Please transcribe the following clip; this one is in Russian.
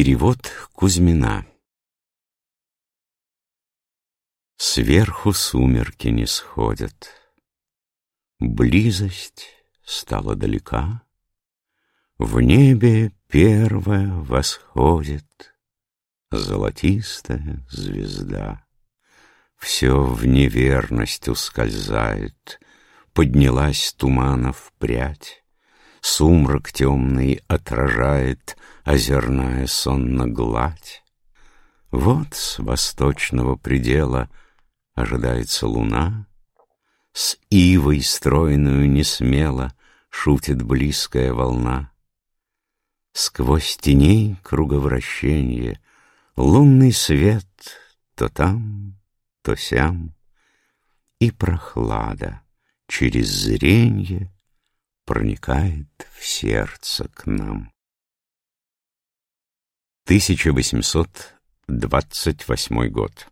Перевод Кузьмина. Сверху сумерки не сходят, Близость стала далека, В небе первая восходит. Золотистая звезда. Все в неверность ускользает, Поднялась туманов прядь, Сумрак темный отражает Озерная сонно гладь. Вот с восточного предела Ожидается луна, С ивой стройную несмело Шутит близкая волна. Сквозь теней круговращенье Лунный свет то там, то сям, И прохлада через зренье проникает в сердце к нам. 1828 год.